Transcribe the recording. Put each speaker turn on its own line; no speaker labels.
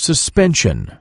suspension.